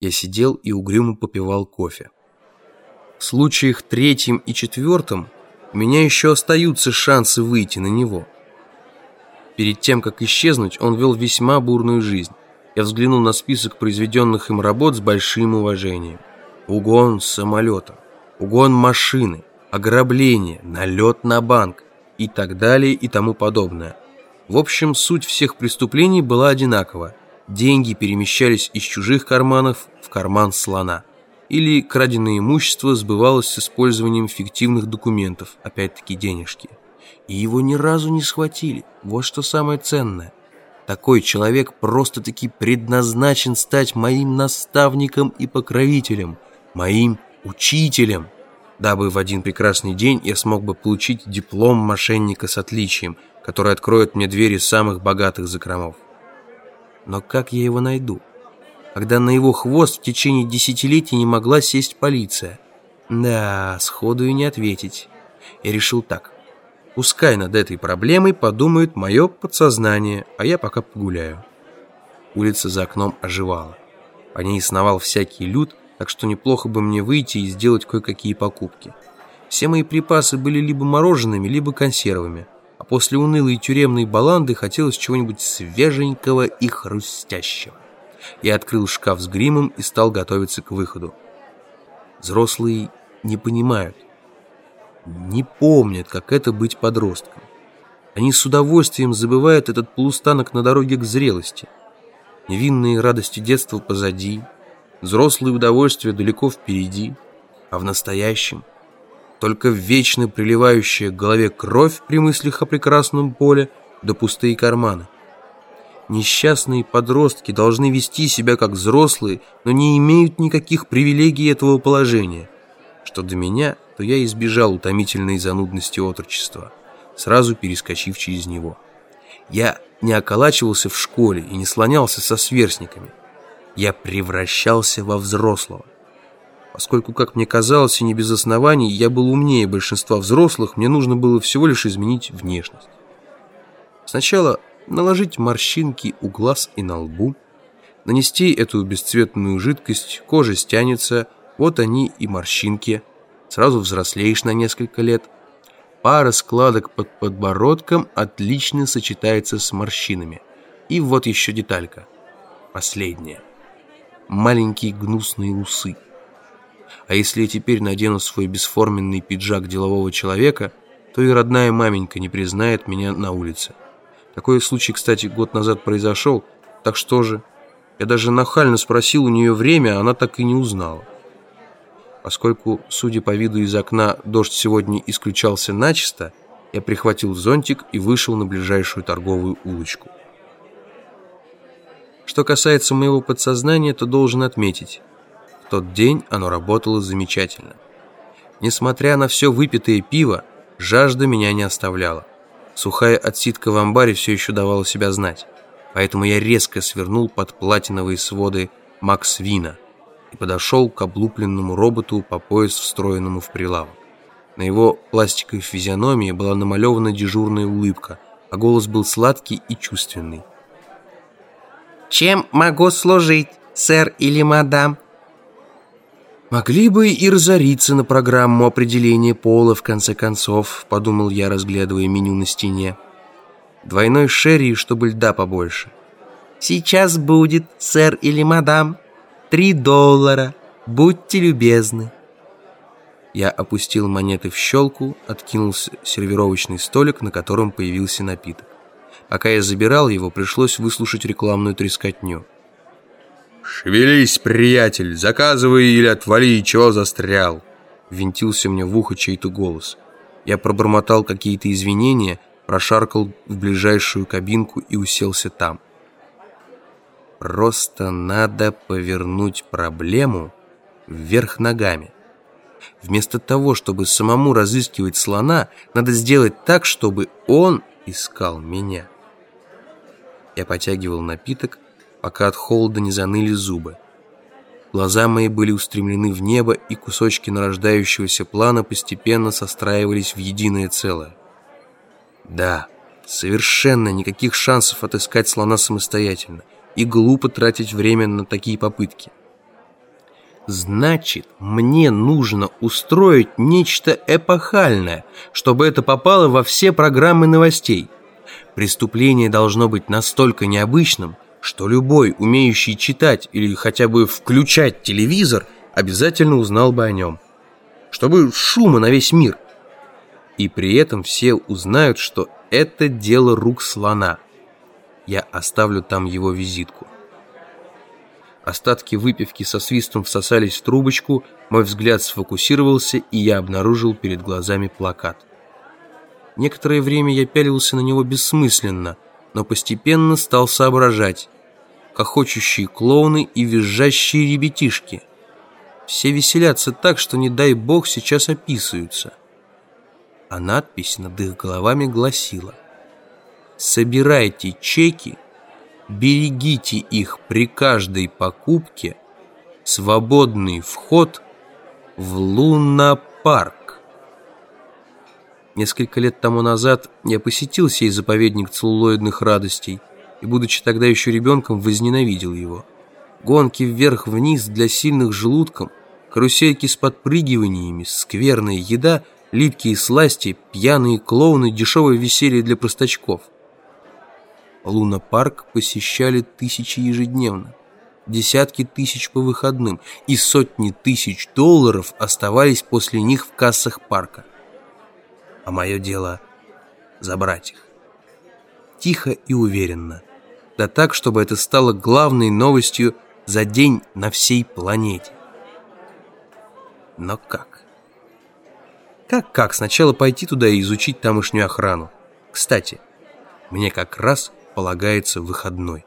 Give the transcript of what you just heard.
Я сидел и угрюмо попивал кофе. В случаях третьем и четвертом у меня еще остаются шансы выйти на него. Перед тем, как исчезнуть, он вел весьма бурную жизнь. Я взглянул на список произведенных им работ с большим уважением. Угон самолета, угон машины, ограбление, налет на банк и так далее и тому подобное. В общем, суть всех преступлений была одинакова. Деньги перемещались из чужих карманов в карман слона. Или краденое имущество сбывалось с использованием фиктивных документов, опять-таки денежки. И его ни разу не схватили. Вот что самое ценное. Такой человек просто-таки предназначен стать моим наставником и покровителем, моим учителем, дабы в один прекрасный день я смог бы получить диплом мошенника с отличием, который откроет мне двери самых богатых закромов. Но как я его найду? Когда на его хвост в течение десятилетий не могла сесть полиция. Да, сходу и не ответить. Я решил так. Пускай над этой проблемой подумает мое подсознание, а я пока погуляю. Улица за окном оживала. По ней сновал всякий люд, так что неплохо бы мне выйти и сделать кое-какие покупки. Все мои припасы были либо мороженными, либо консервами, а после унылой тюремной баланды хотелось чего-нибудь свеженького и хрустящего. Я открыл шкаф с гримом и стал готовиться к выходу. Взрослые не понимают, не помнят, как это быть подростком. Они с удовольствием забывают этот полустанок на дороге к зрелости. Невинные радости детства позади, взрослые удовольствия далеко впереди, а в настоящем только вечно приливающая к голове кровь при мыслях о прекрасном поле да пустые карманы. Несчастные подростки должны вести себя как взрослые, но не имеют никаких привилегий этого положения. Что до меня – то я избежал утомительной занудности отрочества, сразу перескочив через него. Я не околачивался в школе и не слонялся со сверстниками. Я превращался во взрослого. Поскольку, как мне казалось, и не без оснований, я был умнее большинства взрослых, мне нужно было всего лишь изменить внешность. Сначала наложить морщинки у глаз и на лбу, нанести эту бесцветную жидкость, кожа стянется, вот они и морщинки – сразу взрослеешь на несколько лет. Пара складок под подбородком отлично сочетается с морщинами. И вот еще деталька. Последняя. Маленькие гнусные усы. А если я теперь надену свой бесформенный пиджак делового человека, то и родная маменька не признает меня на улице. Такой случай, кстати, год назад произошел, так что же? Я даже нахально спросил у нее время, а она так и не узнала. Поскольку, судя по виду из окна, дождь сегодня исключался начисто, я прихватил зонтик и вышел на ближайшую торговую улочку. Что касается моего подсознания, то должен отметить, тот день оно работало замечательно. Несмотря на все выпитое пиво, жажда меня не оставляла. Сухая отсидка в амбаре все еще давала себя знать, поэтому я резко свернул под платиновые своды Макс Вина – и подошел к облупленному роботу по пояс встроенному в прилавок. На его пластиковой физиономии была намалевана дежурная улыбка, а голос был сладкий и чувственный. «Чем могу служить, сэр или мадам?» «Могли бы и разориться на программу определения пола, в конце концов», подумал я, разглядывая меню на стене. «Двойной шерри, чтобы льда побольше». «Сейчас будет, сэр или мадам», Три доллара. Будьте любезны. Я опустил монеты в щелку, откинулся сервировочный столик, на котором появился напиток. Пока я забирал его, пришлось выслушать рекламную трескотню. «Шевелись, приятель! Заказывай или отвали, чего застрял!» Винтился мне в ухо чей-то голос. Я пробормотал какие-то извинения, прошаркал в ближайшую кабинку и уселся там. Просто надо повернуть проблему вверх ногами. Вместо того, чтобы самому разыскивать слона, надо сделать так, чтобы он искал меня. Я потягивал напиток, пока от холода не заныли зубы. Глаза мои были устремлены в небо, и кусочки нарождающегося плана постепенно состраивались в единое целое. Да, совершенно никаких шансов отыскать слона самостоятельно – и глупо тратить время на такие попытки. Значит, мне нужно устроить нечто эпохальное, чтобы это попало во все программы новостей. Преступление должно быть настолько необычным, что любой, умеющий читать или хотя бы включать телевизор, обязательно узнал бы о нем. Чтобы шума на весь мир. И при этом все узнают, что это дело рук слона. Я оставлю там его визитку. Остатки выпивки со свистом всосались в трубочку, мой взгляд сфокусировался, и я обнаружил перед глазами плакат. Некоторое время я пялился на него бессмысленно, но постепенно стал соображать. Хохочущие клоуны и визжащие ребятишки. Все веселятся так, что, не дай бог, сейчас описываются. А надпись над их головами гласила «Собирайте чеки берегите их при каждой покупке, свободный вход в лунопарк. Несколько лет тому назад я посетил сей заповедник целлулоидных радостей и, будучи тогда еще ребенком, возненавидел его. Гонки вверх-вниз для сильных желудком, карусельки с подпрыгиваниями, скверная еда, липкие сласти, пьяные клоуны, дешевое веселье для простачков – Луна-парк посещали тысячи ежедневно, десятки тысяч по выходным, и сотни тысяч долларов оставались после них в кассах парка. А мое дело — забрать их. Тихо и уверенно. Да так, чтобы это стало главной новостью за день на всей планете. Но как? Как-как? Сначала пойти туда и изучить тамошнюю охрану. Кстати, мне как раз полагается выходной.